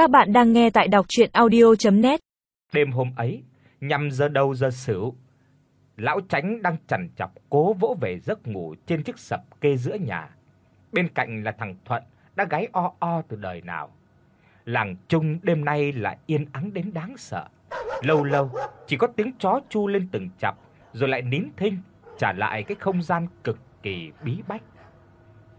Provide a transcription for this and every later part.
Các bạn đang nghe tại đọc audio net Đêm hôm ấy, nhằm giờ đầu giờ sửu, lão Tránh đang chằn chọc cố vỗ về giấc ngủ trên chiếc sập kê giữa nhà. Bên cạnh là thằng Thuận đã gáy o o từ đời nào. Làng chung đêm nay lại yên ắng đến đáng sợ. Lâu lâu chỉ có tiếng chó chu lên từng chập rồi lại nín thinh, trả lại cái không gian cực kỳ bí bách.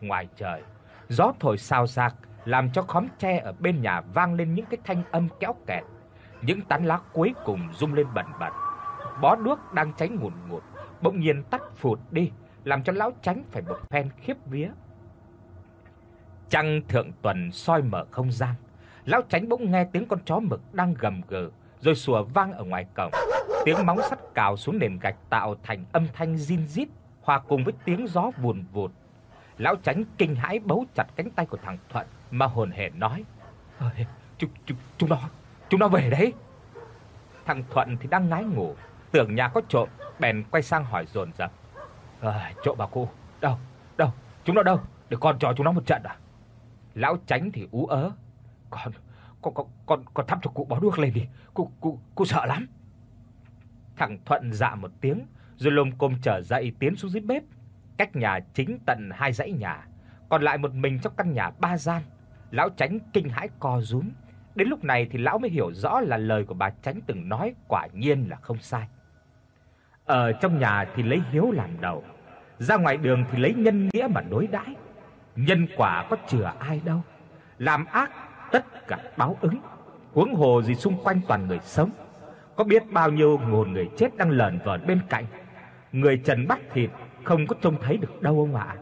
Ngoài trời, gió thổi xào xạc làm cho khóm tre ở bên nhà vang lên những cái thanh âm kéo kẹt. Những tán lá cuối cùng rung lên bần bật. Bó đuốc đang cháy ngùn ngụt, bỗng nhiên tắt phụt đi, làm cho lão tránh phải bật phen khiếp vía. Trăng thượng tuần soi mở không gian, lão tránh bỗng nghe tiếng con chó mực đang gầm gừ rồi sủa vang ở ngoài cổng. Tiếng móng sắt cào xuống nền gạch tạo thành âm thanh zin rít hòa cùng với tiếng gió vùn vụt. Lão tránh kinh hãi bấu chặt cánh tay của thằng Thuận mà hồn hển nói: "Ơi, chúng chúng chúng nó, chúng nó về đấy." Thằng Thuận thì đang ngái ngủ, tưởng nhà có trộm, bèn quay sang hỏi dồn dập: "À, trộm bà cô, đâu? Đâu? Chúng nó đâu? Để con cho chúng nó một trận à?" Lão tránh thì ú ớ: "Con con con con con thắp cho cụ bó đuốc lên đi, cụ cụ cụ sợ lắm." Thằng Thuận dạ một tiếng, rồi lồm cồm trở dậy tiến xuống dưới bếp, cách nhà chính tận hai dãy nhà, còn lại một mình trong căn nhà ba gian. Lão Tránh kinh hãi co rúm, đến lúc này thì lão mới hiểu rõ là lời của bà Tránh từng nói quả nhiên là không sai. Ở trong nhà thì lấy hiếu làm đầu, ra ngoài đường thì lấy nhân nghĩa mà đối đãi. Nhân quả có chừa ai đâu, làm ác tất cả báo ứng, huống hồ gì xung quanh toàn người sống. Có biết bao nhiêu nguồn người chết đang lởn vởn bên cạnh. Người trần bắt thịt không có trông thấy được đâu ông ạ.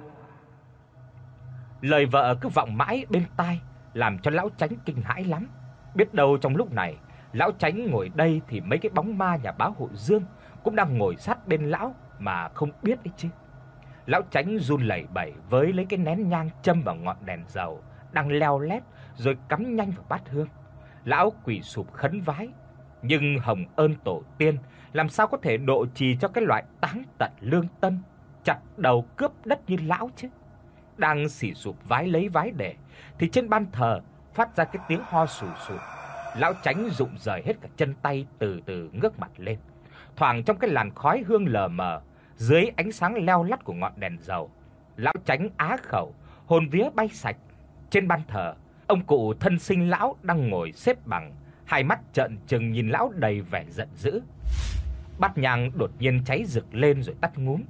Lời vợ cứ vọng mãi bên tai, làm cho lão Tránh kinh hãi lắm. Biết đâu trong lúc này, lão Tránh ngồi đây thì mấy cái bóng ma nhà báo hộ Dương cũng đang ngồi sát bên lão mà không biết ấy chứ. Lão Tránh run lẩy bẩy với lấy cái nén nhang châm vào ngọn đèn dầu đang leo lét rồi cắm nhanh vào bát hương. Lão quỳ sụp khấn vái, nhưng hồng ơn tổ tiên làm sao có thể độ trì cho cái loại táng tận lương tâm, chặt đầu cướp đất như lão chứ. Đang xỉ sụp vái lấy vái để thì trên ban thờ phát ra cái tiếng ho sù sụ. Lão tránh rụng rời hết cả chân tay từ từ ngước mặt lên. Thoảng trong cái làn khói hương lờ mờ, dưới ánh sáng leo lắt của ngọn đèn dầu, lão tránh á khẩu, hồn vía bay sạch. Trên ban thờ, ông cụ thân sinh lão đang ngồi xếp bằng, hai mắt trợn trừng nhìn lão đầy vẻ giận dữ. Bát nhang đột nhiên cháy rực lên rồi tắt ngúm.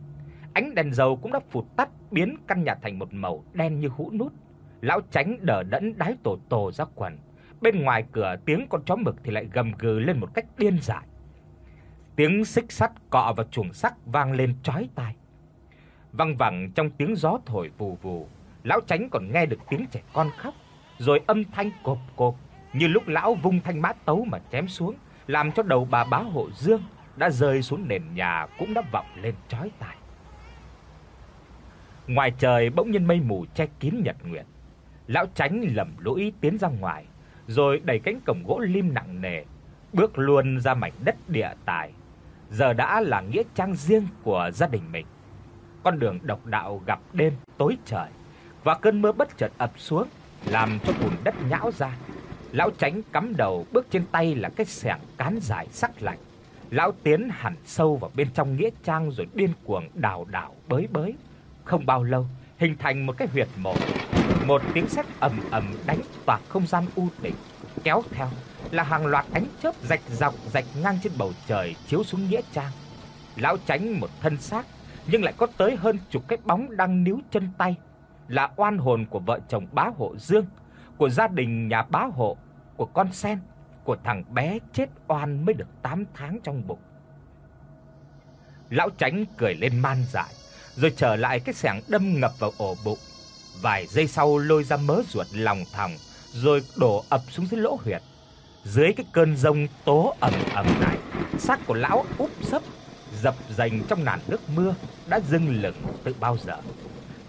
Ánh đèn dầu cũng đã phụt tắt, biến căn nhà thành một màu đen như hũ nút. Lão tránh đờ đẫn đái tổ tổ ra quần. Bên ngoài cửa tiếng con chó mực thì lại gầm gừ lên một cách điên dại. Tiếng xích sắt cọ vào chuồng sắt vang lên chói tai. Vang vẳng trong tiếng gió thổi vù vù, lão tránh còn nghe được tiếng trẻ con khóc, rồi âm thanh cộp cộp như lúc lão vung thanh mã tấu mà chém xuống, làm cho đầu bà bá hộ Dương đã rơi xuống nền nhà cũng đã vọng lên chói tai. Ngoài trời bỗng nhiên mây mù che kín nhật nguyệt. Lão Tránh lầm lũi tiến ra ngoài, rồi đẩy cánh cổng gỗ lim nặng nề, bước luôn ra mảnh đất địa tài. Giờ đã là nghĩa trang riêng của gia đình mình. Con đường độc đạo gặp đêm tối trời và cơn mưa bất chợt ập xuống, làm cho bùn đất nhão ra. Lão Tránh cắm đầu bước trên tay là cái xẻng cán dài sắc lạnh. Lão tiến hẳn sâu vào bên trong nghĩa trang rồi điên cuồng đào đào bới bới. Không bao lâu, hình thành một cái huyệt mộ. Một tiếng sét ầm ầm đánh toạc không gian u tịch kéo theo là hàng loạt ánh chớp rạch dọc rạch ngang trên bầu trời chiếu xuống nghĩa trang. Lão tránh một thân xác, nhưng lại có tới hơn chục cái bóng đang níu chân tay, là oan hồn của vợ chồng bá hộ Dương, của gia đình nhà bá hộ, của con sen, của thằng bé chết oan mới được 8 tháng trong bụng. Lão tránh cười lên man dại, rồi trở lại cái xẻng đâm ngập vào ổ bụng. Vài giây sau lôi ra mớ ruột lòng thòng, rồi đổ ập xuống dưới lỗ huyệt. Dưới cái cơn rông tố ầm ầm này, xác của lão úp sấp dập dành trong làn nước mưa đã dưng lửng từ bao giờ.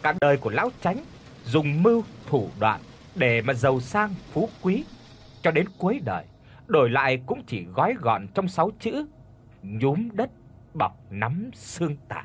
Cả đời của lão Tránh dùng mưu thủ đoạn để mà giàu sang phú quý cho đến cuối đời, đổi lại cũng chỉ gói gọn trong sáu chữ: nhúm đất bọc nắm xương tàn.